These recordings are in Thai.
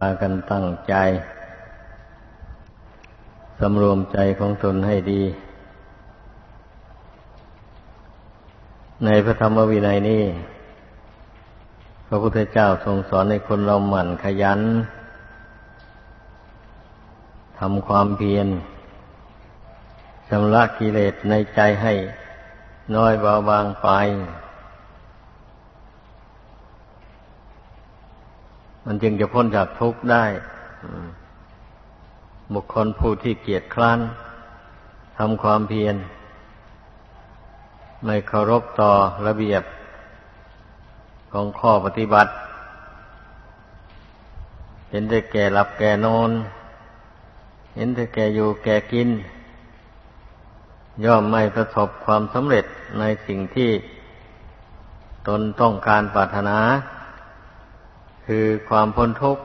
พากันตั้งใจ สำรวมใจของตนให้ดี ในพระธรรมวินัยนี้ พระพุทธเจ้าทรงสอนให้คนเราหมั่นขยันทำความเพียรชำระกิเลสในใจให้น้อยเบาบางไป มันจึงจะพ้นจากทุกข์ได้บุคคลผู้ที่เกียจคร้านทำความเพียร ไม่เคารพต่อระเบียบของข้อปฏิบัติ เห็นแต่แก่หลับแก่นอน เห็นแต่แก่อยู่แก่กิน ย่อมไม่ประสบความสำเร็จในสิ่งที่ตนต้องการปรารถนา คือความพ้นทุกข์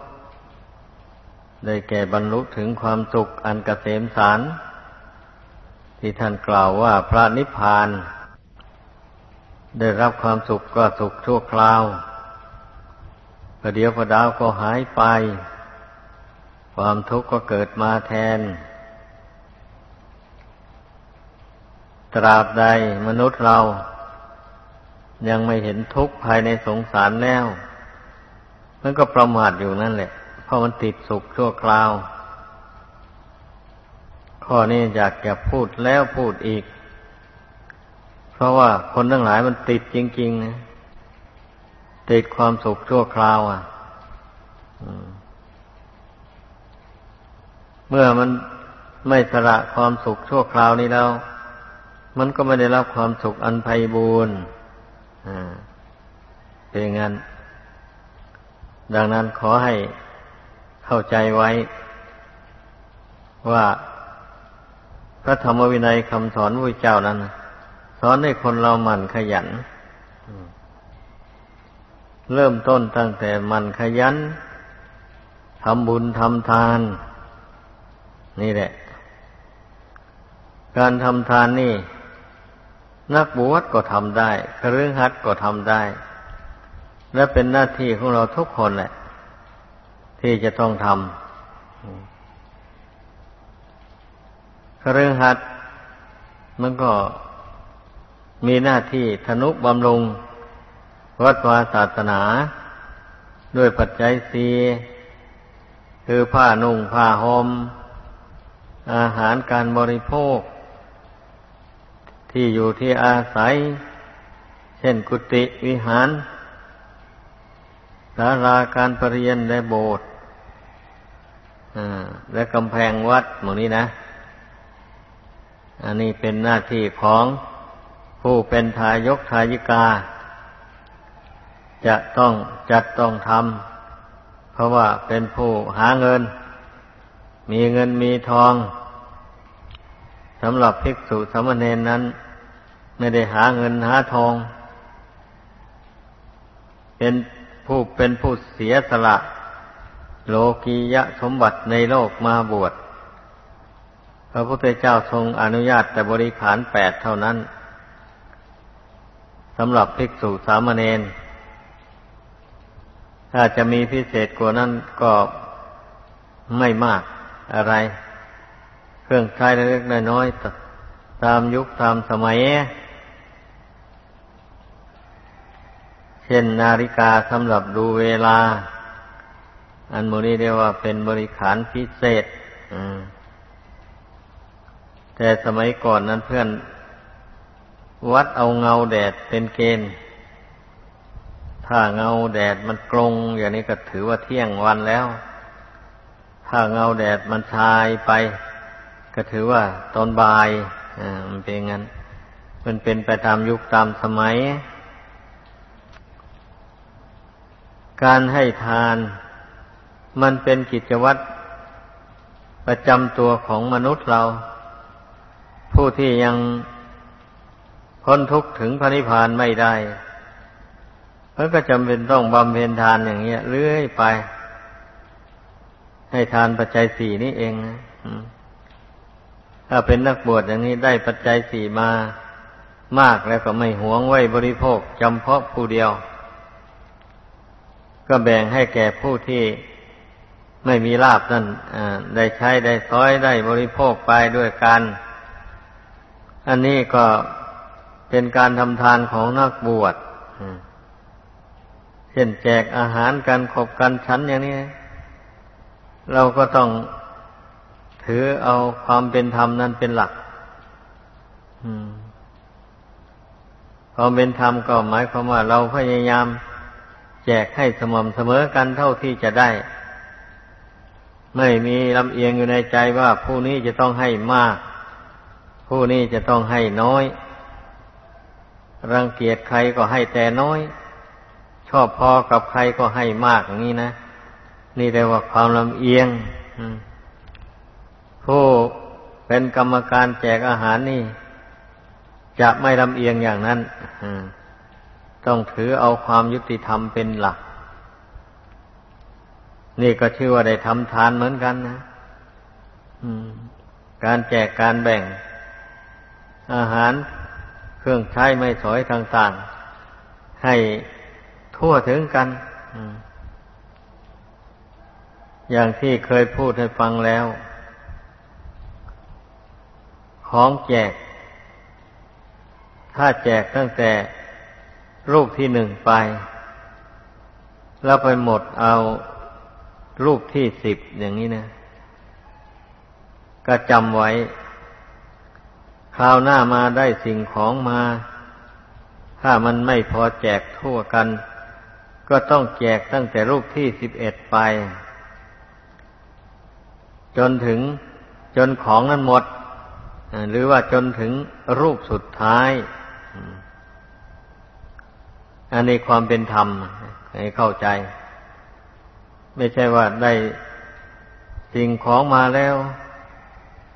ได้แก่บรรลุถึงความสุขอันกเกษมสาร ที่ท่านกล่าวว่าพระนิพพาน ได้รับความสุขก็สุขชั่วคราวประเดี๋ยวประดาวก็หายไป ความทุกข์ก็เกิดมาแทน ตราบใดมนุษย์เรายังไม่เห็นทุกข์ภายในสงสารแล้ว มันก็ประมาทอยู่นั่นแหละ เพราะมันติดสุขชั่วคราว ข้อนี้อยากจะพูดแล้วพูดอีก เพราะว่าคนทั้งหลายมันติดจริง ๆ นะ ติดความสุขชั่วคราว อะเมื่อมันไม่สละความสุขชั่วคราวนี้แล้ว มันก็ไม่ได้รับความสุขอันไพบูรณ์เป็นงั้น ดังนั้นขอให้เข้าใจไว้ ว่าพระธรรมวินัยคำสอนพระเจ้านั้นสอนให้คนเราหมั่นขยัน เริ่มต้นตั้งแต่หมั่นขยันทำบุญทำทาน นี่แหละ การทำทานนี่ นักบวชก็ทำได้ครือหัดก็ทำได้ และเป็นหน้าที่ของเราทุกคนแหละ ที่จะต้องทำเรื่องหัดมันก็มีหน้าที่ธนุบำรุง วัดวาศาสนา ด้วยปัจจัยสีคือผ้านุ่งผ้าหม่มอาหารการบริโภค ที่อยู่ที่อาศัย เช่นกุฏิวิหาร ศาลาการประเรียนและโบสถ์และกำแพงวัดหมู่นี้นะ อันนี้เป็นหน้าที่ของผู้เป็นทายกทายิกา จะต้องจัดต้องทำเพราะว่าเป็นผู้หาเงิน มีเงินมีทองสำหรับภิกษุสมณเณรนั้น ไม่ได้หาเงินหาทอง เป็น ผู้เป็นผู้เสียสละ โลกียะสมบัติในโลกมาบวชพระพุทธเจ้าทรงอนุญาตแต่บริขารแปดเท่านั้นสำหรับภิกษุสามเณรถ้าจะมีพิเศษกว่านั้นก็ไม่มากอะไร เครื่องใช้เล็กๆน้อยๆตามยุคตามสมัย เช่นนาฬิกาสำหรับดูเวลา อันโมนี้เรียกว่าเป็นบริขารพิเศษแต่สมัยก่อนนั้นเพื่อน วัดเอาเงาแดดเป็นเกณฑ์ ถ้าเงาแดดมันกลง อย่างนี้ก็ถือว่าเที่ยงวันแล้ว ถ้าเงาแดดมันชายไป ก็ถือว่าตอนบ่ายมันเป็นงั้น มันเป็นไปตามยุคตามสมัย การให้ทาน มันเป็นกิจวัตรประจำตัวของมนุษย์เรา ผู้ที่ยังพ้นทุกข์ถึงพระนิพพานไม่ได้เ่าก็จำเป็นต้องบำเพ็ญทานอย่างเงี้ยเรื่อยไป ให้ทานปัจจัยสี่นี่เองนะถ้าเป็นนักบวชอย่างนี้ได้ปัจจัยสี่มามากแล้วก็ไม่หวงไว้บริโภคจำเพาะผู้เดียว ก็แบ่งให้แก่ผู้ที่ไม่มีลาบนั่นได้ใช้ได้ซอยได้บริโภคไปด้วยกัน อันนี้ก็เป็นการทำทานของนักบวชเช่นแจกอาหารกันขบกันชั้นอย่างนี้ เราก็ต้องถือเอาความเป็นธรรมนั้นเป็นหลักความเป็นธรรมก็หมายความว่าเราพยายาม แจกให้สม่ำเสมอกันเท่าที่จะได้ ไม่มีลำเอียงอยู่ในใจว่าผู้นี้จะต้องให้มาก ผู้นี้จะต้องให้น้อย รังเกียจใครก็ให้แต่น้อย ชอบพอกับใครก็ให้มากอย่างนี้นะ นี่เรียกว่าความลำเอียงผู้เป็นกรรมการแจกอาหารนี่ จะไม่ลำเอียงอย่างนั้น ต้องถือเอาความยุติธรรมเป็นหลัก นี่ก็ชื่อว่าได้ทำทานเหมือนกันนะการแจกการแบ่ง อาหารเครื่องใช้ไม่สอยต่างๆ ให้ทั่วถึงกันอย่างที่เคยพูดให้ฟังแล้ว ของแจก ถ้าแจกตั้งแต่ รูปที่หนึ่งไป แล้วไปหมดเอารูปที่สิบอย่างนี้นะ ก็จำไว้ คราวหน้ามาได้สิ่งของมา ถ้ามันไม่พอแจกทั่วกัน ก็ต้องแจกตั้งแต่รูปที่สิบเอ็ดไป จนถึงจนของนั้นหมด หรือว่าจนถึงรูปสุดท้าย อันนี้ความเป็นธรรมให้เข้าใจ ไม่ใช่ว่าได้สิ่งของมาแล้ว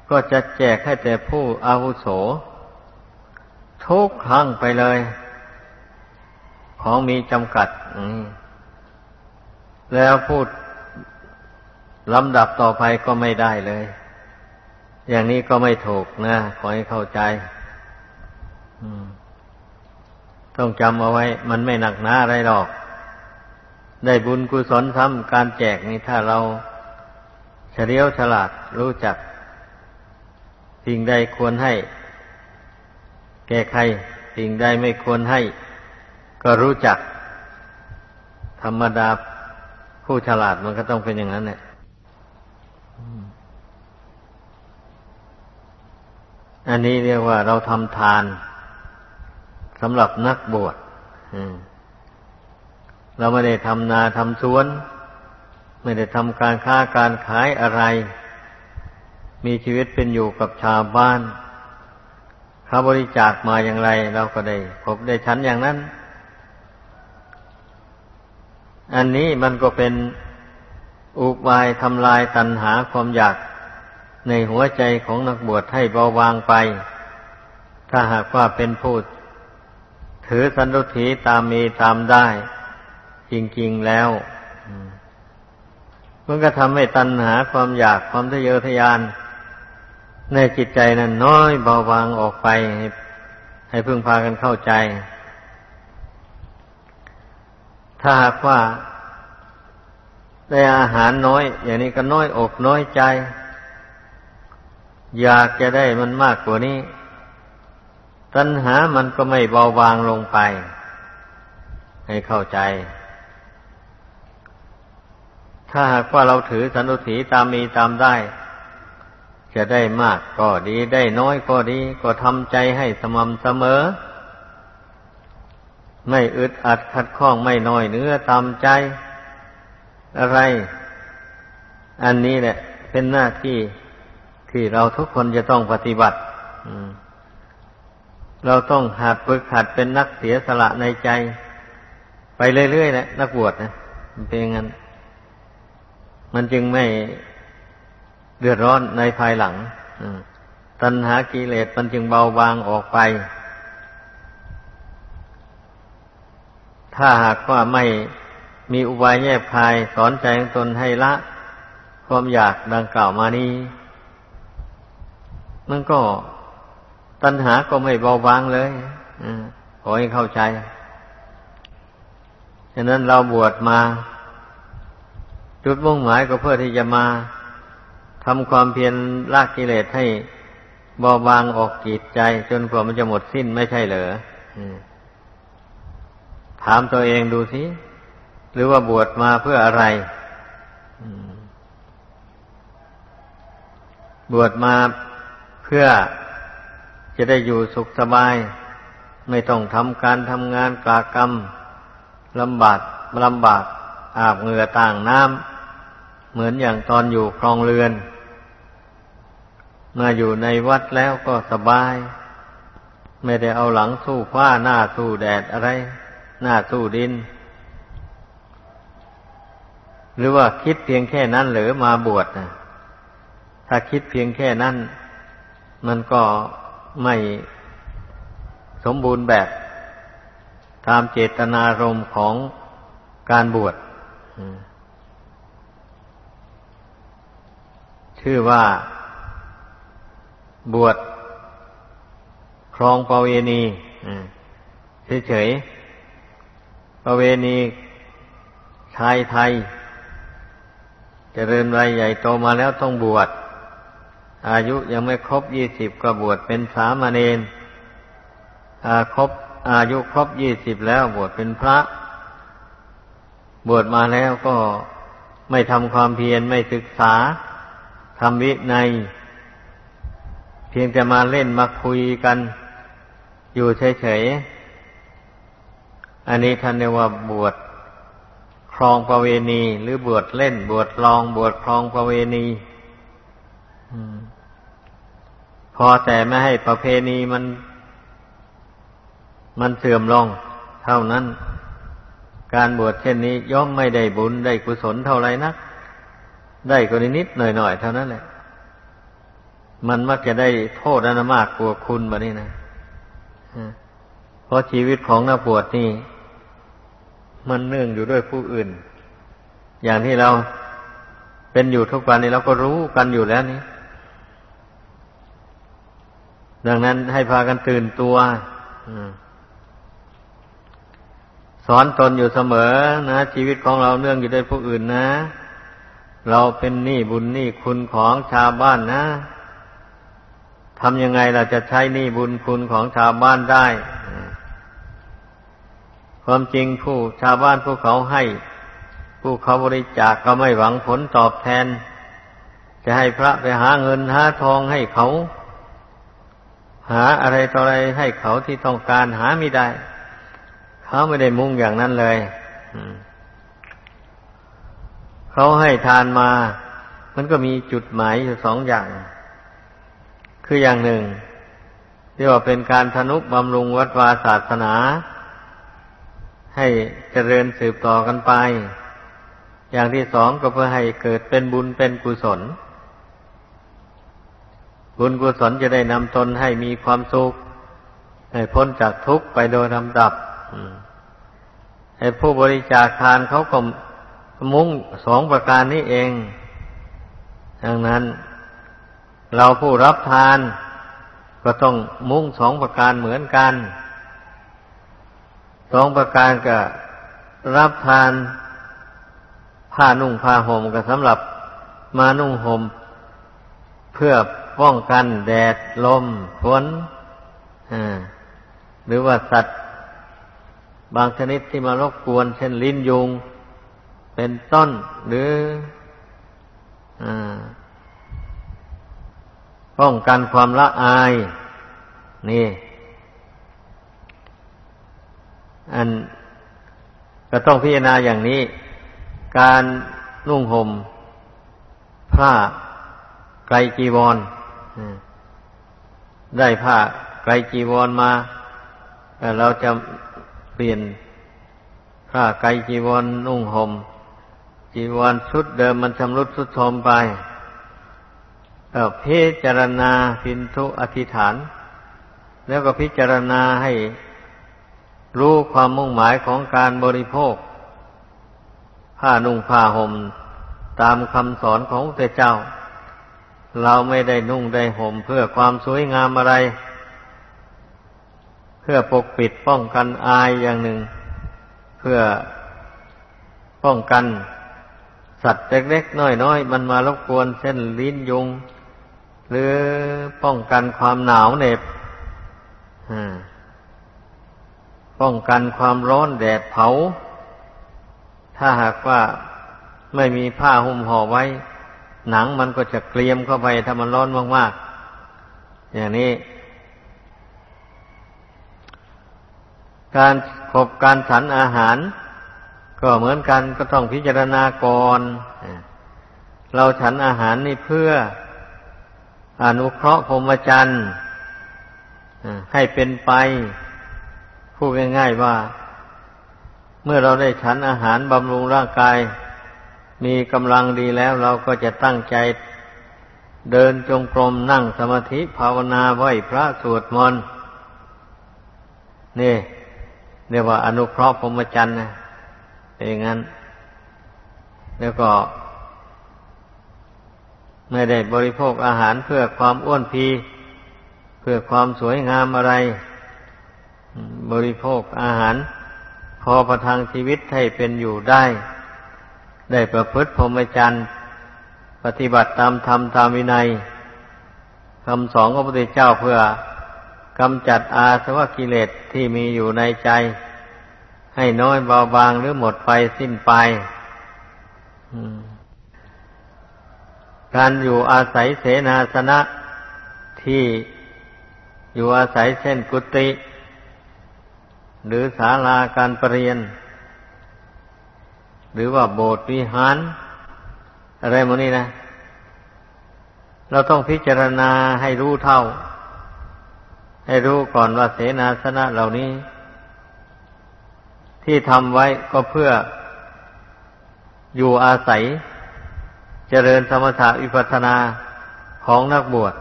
ก็จะแจกให้แต่ผู้อาวุโส ทุกครั้งไปเลย ของมีจำกัดแล้วพูดลำดับต่อไปก็ไม่ได้เลย อย่างนี้ก็ไม่ถูกนะ ขอให้เข้าใจ อืม ต้องจำเอาไว้ มันไม่หนักหนาอะไรหรอก ได้บุญกุศลซ้ำการแจกนี่ถ้าเราเฉลียวฉลาดรู้จัก สิ่งใดควรให้ แก่ใคร สิ่งใดไม่ควรให้ ก็รู้จัก ธรรมดาผู้ฉลาดมันก็ต้องเป็นอย่างนั้นแหละอันนี้เรียกว่าเราทำทาน สำหรับนักบวชเราไม่ได้ทำนาทำสวน ไม่ได้ทำการค้าการขายอะไร มีชีวิตเป็นอยู่กับชาวบ้านเขาบริจาคมาอย่างไร เราก็ได้พบได้ชั้นอย่างนั้น อันนี้มันก็เป็นอุบายทำลายตัณหาความอยากในหัวใจของนักบวชให้เบาบางไป ถ้าหากว่าเป็นผู้ ถือสันตุถีตามมีตามได้ จริงๆแล้วมันก็ทำให้ตัณหาความอยากความทะเยอทะยาน ในจิตใจนั้นน้อยเบาบางออกไป ให้พึ่งพากันเข้าใจ ถ้าหากว่าได้อาหารน้อย อย่างนี้ก็น้อยอกน้อยใจ อยากจะได้มันมากกว่านี้ ตัณหามันก็ไม่เบาบางลงไป ให้เข้าใจ ถ้าหากว่าเราถือสันตุถีตามมีตามได้ จะได้มากก็ดีได้น้อยก็ดี ก็ทำใจให้สม่ำเสมอ ไม่อึดอัดขัดข้องไม่น้อยเนื้อตามใจ อะไร อันนี้แหละ เป็นหน้าที่ที่เราทุกคนจะต้องปฏิบัติ อืม เราต้องหัดฝึกหัดเป็นนักเสียสละในใจ ไปเรื่อยๆนะนักบวชนะมันเป็นงั้น มันจึงไม่เดือดร้อนในภายหลังตัณหากิเลสมันจึงเบาบางออกไป ถ้าหากว่าไม่มีอุบายแยบคายสอนใจของตนให้ละ ความอยากดังกล่าวมานี้ มันก็ ตัณหาก็ไม่เบาบางเลยขอให้เข้าใจ ฉะนั้นเราบวชมา จุดมุ่งหมายก็เพื่อที่จะมาทำความเพียรละกิเลสให้เบาบางออกกีดใจ จนกว่ามันจะหมดสิ้นไม่ใช่เหรอถามตัวเองดูสิ หรือว่าบวชมาเพื่ออะไรบวชมาเพื่อ จะได้อยู่สุขสบาย ไม่ต้องทำการทำงานกากรรมลำบากลำบากอาบเหงื่อต่างน้ำเหมือนอย่างตอนอยู่ครองเรือน มาอยู่ในวัดแล้วก็สบาย ไม่ได้เอาหลังสู้ฟ้าหน้าสู้แดดอะไร หน้าสู้ดิน หรือว่าคิดเพียงแค่นั้นหรือมาบวชนะถ้าคิดเพียงแค่นั้น มันก็ ไม่สมบูรณ์แบบตามเจตนารมณ์ของการบวชชื่อว่าบวชครองประเวณีเฉยๆประเวณีชายไทยจเจริญวัยใหญ่โตมาแล้วต้องบวช อายุยังไม่ครบยี่สิบก็บวชเป็นสามเณรอาครบอายุครบยี่สิบแล้วบวชเป็นพระ บวชมาแล้วก็ไม่ทำความเพียรไม่ศึกษาทำวิใน เพียงแต่มาเล่นมาคุยกัน อยู่เฉยๆ อันนี้ท่านเรียกว่าบวชครองประเวณี หรือบวชเล่น บวชลอง บวชครองประเวณี พอแต่ไม่ให้ประเพณีมัน มันเสื่อมลง เท่านั้น การบวชเช่นนี้ย่อมไม่ได้บุญได้กุศลเท่าไรนัก ได้ก็นิดหน่อยๆเท่านั้นแหละ มันมักจะได้โทษนันมากกว่าคุณแบบนี้นะเพราะชีวิตของนักบวชนี่ มันเนื่องอยู่ด้วยผู้อื่น อย่างที่เราเป็นอยู่ทุกวันนี้เราก็รู้กันอยู่แล้วนี่ ดังนั้นให้พากันตื่นตัวสอนตนอยู่เสมอนะชีวิตของเราเนื่องอยู่ด้วยผู้อื่นนะ เราเป็นหนี้บุญหนี้คุณของชาวบ้านนะทำยังไงเราจะใช้หนี้บุญคุณของชาวบ้านได้ ความจริงผู้ชาวบ้านผู้เขาให้ ผู้เขาบริจาคกก็ไม่หวังผลตอบแทน จะให้พระไปหาเงินหาทองให้เขา หาอะไรต่ออะไรให้เขาที่ต้องการหาไม่ได้ เขาไม่ได้มุ่งอย่างนั้นเลยเขาให้ทานมา มันก็มีจุดหมายอยู่สองอย่าง คืออย่างหนึ่งที่ว่าเป็นการทนุบำรุงวัดวาศาสนา ให้เจริญสืบต่อกันไป อย่างที่สองก็เพื่อให้เกิดเป็นบุญเป็นกุศล บุญกุศลจะได้นำตนให้มีความสุข ให้พ้นจากทุกข์ไปโดยลำดับให้ผู้บริจาคทานเขาก็มุ่งสองประการนี้เอง ดังนั้น เราผู้รับทาน ก็ต้องมุ่งสองประการเหมือนกัน สองประการก็รับทานผ้านุ่งผ้าห่มก็สำหรับมานุ่งห่มเพื่อ ป้องกันแดดลมฝนหรือว่าสัตว์บางชนิดที่มารบกวน เช่นลิ้นยุง เป็นต้นหรืออป้องกันความละอาย นี่ อันก็ต้องพิจารณาอย่างนี้ การนุ่งห่มผ้าไกลจีวร ได้ผ้าไกลจีวรมาเราจะเปลี่ยนผ้าไกลจีวรนุ่งหม่มจีวรชุดเดิมมันชำรุดสุดโทมไปพิจารณาพินทุอธิษฐาน แล้วก็พิจารณาให้รู้ความมุ่งหมายของการบริโภค ผ้านุ่งผ้าห่มตามคำสอนของพระเจ้า เราไม่ได้นุ่งได้ห่มเพื่อความสวยงามอะไร เพื่อปกปิดป้องกันอายอย่างหนึ่ง เพื่อป้องกัน สัตว์เล็กๆน้อยๆมันมารบกวนเส้นลิ้นยุง หรือป้องกันความหนาวเหน็บป้องกันความร้อนแดดเผา ถ้าหากว่าไม่มีผ้าหุ้มห่อไว้ หนังมันก็จะเกลียมเข้าไปถ้ามันร้อนมากๆ อย่างนี้ การขบการฉันอาหาร ก็เหมือนกันก็ต้องพิจารณาก่อนเราฉันอาหารนี่เพื่ออนุเคราะห์พรหมจรรย์ให้เป็นไปพูดง่ายๆว่า เมื่อเราได้ฉันอาหารบำรุงร่างกาย มีกำลังดีแล้วเราก็จะตั้งใจเดินจงกรมนั่งสมาธิภาวนาไหวพระสวดมนต์นี่เรียกว่าอนุเคราะห์พรหมจรรย์นะเอย่างนั้น แล้วก็ ไม่ได้บริโภคอาหารเพื่อความอ้วนพี เพื่อความสวยงามอะไร บริโภคอาหาร พอประทังชีวิตให้เป็นอยู่ได้ ได้ประพฤติพรหมจรรย์ปฏิบัติตามธรรมตามวินัยคำสอนของพระพุทธเจ้าเพื่อกำจัดอาสวะกิเลสที่มีอยู่ในใจ ให้น้อยเบาบางหรือหมดไปสิ้นไปการอยู่อาศัยเสนาสนะที่อยู่อาศัยเช่นกุฏิหรือศาลาการประเรียน หรือว่าโบสถ์วิหาร อะไรโมนี้นะ เราต้องพิจารณาให้รู้เท่า ให้รู้ก่อนว่าเสนาสนะเหล่านี้ ที่ทำไว้ก็เพื่ออยู่อาศัย เจริญสมถะวิปัสนาของนักบวช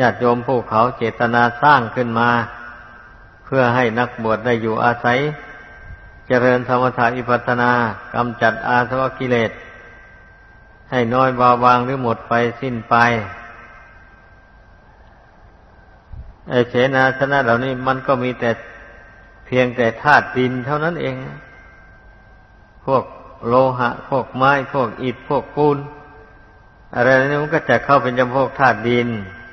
ญาติโยมผู้เขาเจตนาสร้างขึ้นมา เพื่อให้นักบวชได้อยู่อาศัยเจริญธรรมถาอิปัตนากำจัดอาสวะกิเลส ให้น้อยเบาบางหรือหมดไปสิ้นไปไอเสนาสนะเหล่านี้มันก็มีแต่เพียงแต่ธาตุดินเท่านั้นเอง พวกโลหะ พวกไม้ พวกอิฐ พวกปูน อะไรนี้มันก็จะเข้าเป็นจำพวกธาตุดิน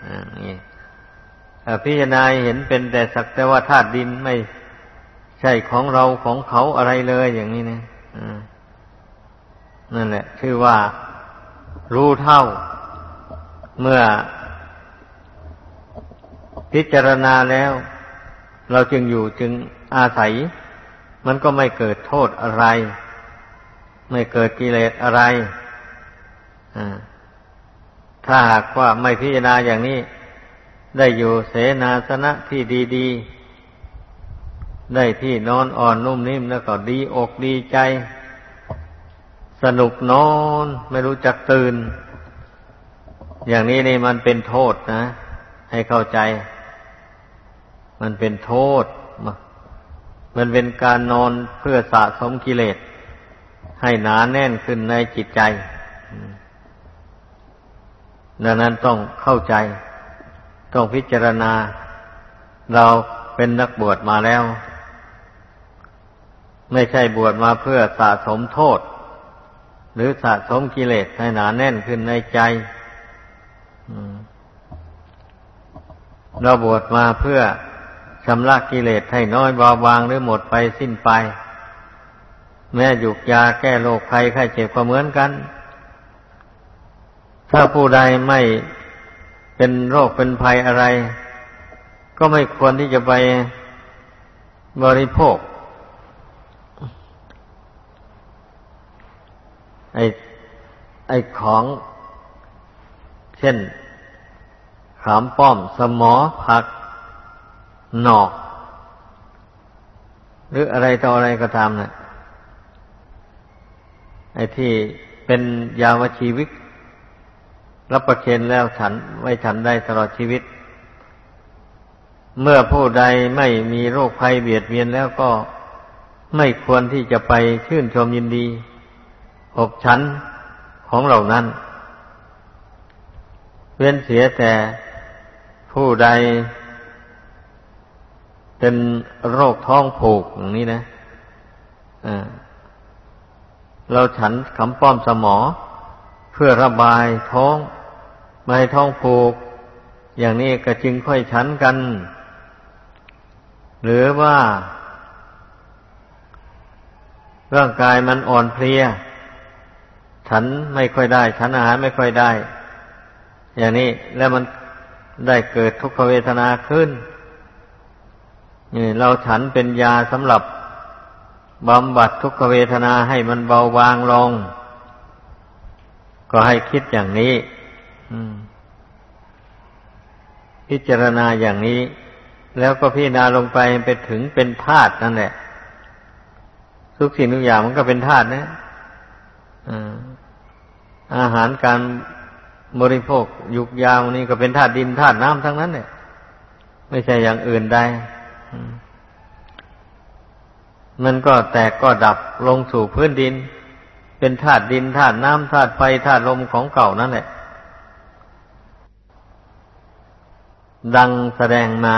อ่าพิจารณาเห็นเป็นแต่สักแต่ว่าธาตุดินไม่ ใช่ของเราของเขาอะไรเลยอย่างนี้นะนั่นแหละ ชื่อว่า รู้เท่า เมื่อ พิจารณาแล้ว เราจึงอยู่จึงอาศัย มันก็ไม่เกิดโทษอะไร ไม่เกิดกิเลสอะไรถ้าหากว่าไม่พิจารณาอย่างนี้ ได้อยู่เสนาสนะที่ดี ๆ ได้ที่นอนอ่อนนุ่มนิ่มแล้วก็ดีอกดีใจ สนุกนอนไม่รู้จักตื่น อย่างนี้นี่มันเป็นโทษนะ ให้เข้าใจ มันเป็นโทษ มันเป็นการนอนเพื่อสะสมกิเลส ให้หนาแน่นขึ้นในจิตใจ ดังนั้นต้องเข้าใจ ต้องพิจารณาเราเป็นนักบวชมาแล้ว ไม่ใช่บวชมาเพื่อสะสมโทษ หรือสะสมกิเลสให้หนาแน่นขึ้นในใจเราบวชมาเพื่อชำระกิเลสให้น้อยเบาบางหรือหมดไปสิ้นไป แม้หยุกยาแก้โรคภัยไข้เจ็บก็เหมือนกัน ถ้าผู้ใดไม่เป็นโรคเป็นภัยอะไร ก็ไม่ควรที่จะไปบริโภค ไอ้ไอ้ของ เช่น ขามป้อม สมอผัก หนอก หรืออะไรต่ออะไรก็ตามนะ่ะไอ้ที่เป็นยาวชีวิต รับประเคนแล้วฉันไว้ฉันได้ตลอดชีวิต เมื่อผู้ใดไม่มีโรคภัยเบียดเบียนแล้วก็ไม่ควรที่จะไปชื่นชมยินดี หกชั้นของเหล่านั้น เว้นเสียแต่ผู้ใดเป็นโรคท้องผูกอย่างนี้นะเราฉันคำป้อมสมอ เพื่อระบายท้อง ไม่ให้ท้องผูก อย่างนี้ก็จึงค่อยฉันกัน หรือว่า ร่างกายมันอ่อนเพลีย ฉันไม่ค่อยได้ ฉันอาหารไม่ค่อยได้ อย่างนี้แล้วมันได้เกิดทุกขเวทนาขึ้นนี่เราฉันเป็นยาสำหรับบำบัดทุกขเวทนาให้มันเบาบางลง ก็ให้คิดอย่างนี้พิจารณาอย่างนี้ แล้วก็พิจารณาลงไปไปถึงเป็นธาตุนั่นแหละทุกสิ่งทุกอย่างมันก็เป็นธาตุนะ อาหารการบริโภคยุกยาวนี้ก็เป็นธาตุดินธาตุน้ำทั้งนั้นเนี่ยไม่ใช่อย่างอื่นใดมันก็แตกก็ดับลงสู่พื้นดิน เป็นธาตุดินธาตุน้ำธาตุไฟธาตุลมของเก่านั่นแหละ ดังแสดงมา